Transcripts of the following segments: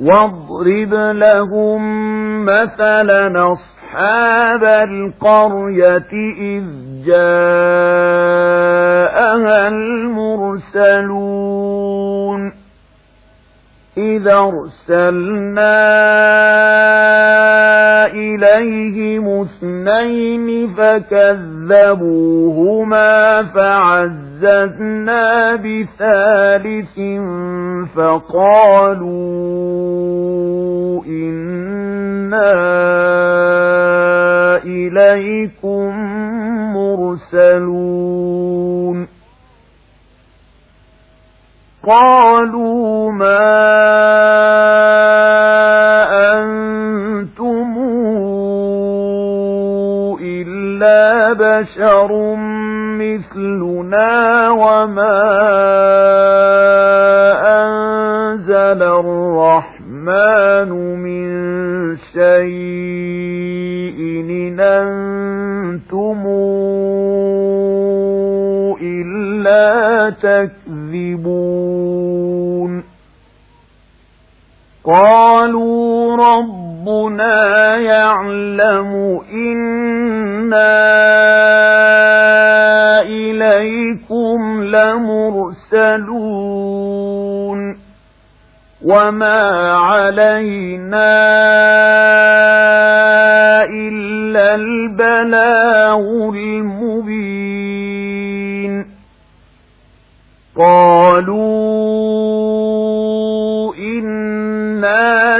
واضرب لهم مثلا أصحاب القرية إذ جاءها المرسلون. إذا أرسلنا إليهم اثنين فكذبوهما فعززنا بثالث فقالوا إنا إليكم مرسلون قالوا ما إلا بشر مثلنا وما أنزل الرحمن من شيء إن أنتم إلا تكذبون قالوا ربنا يعلم إنا إليكم لمرسلون وما علينا إلا البلاغ المبين قالوا إنا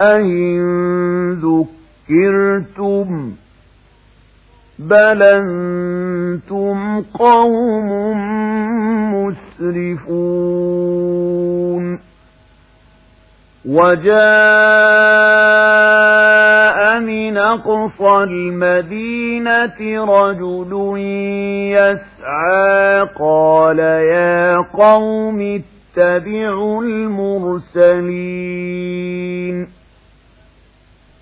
أئن ذكرتم بل أنتم قوم مسرفون وجاء من أقصى المدينة رجل يسعى قال يا قوم اتبعوا المرسلين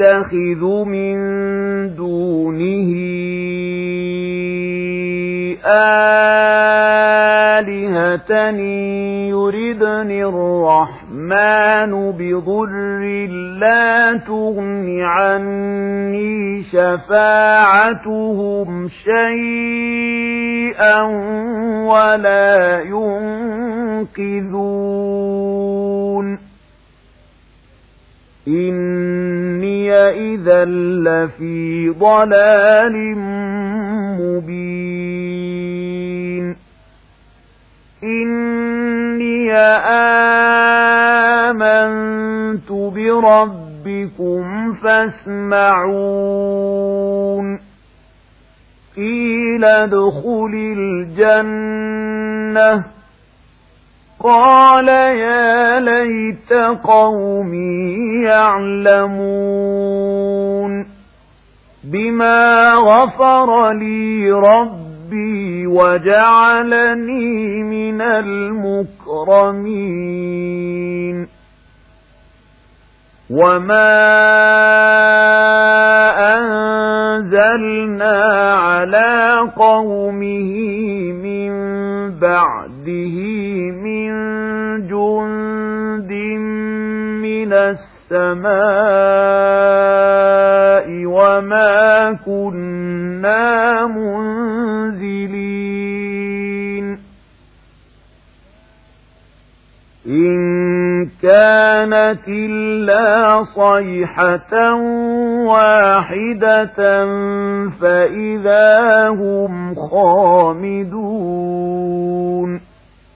أتخذ من دونه آلهة يردني الرحمن بضر لا تغن عني شفاعتهم شيئا ولا ينقذون. إذا لفي ضلال مبين. إني آمنت بربكم فاسمعون. قيل ادخل الجنة. قال يا ليت قومي يعلمون بما غفر لي ربي وجعلني من المكرمين وما أنزلنا على قومه السماء وما كنا منزلين. إن كانت إلا صيحة واحدة فإذا هم خامدون.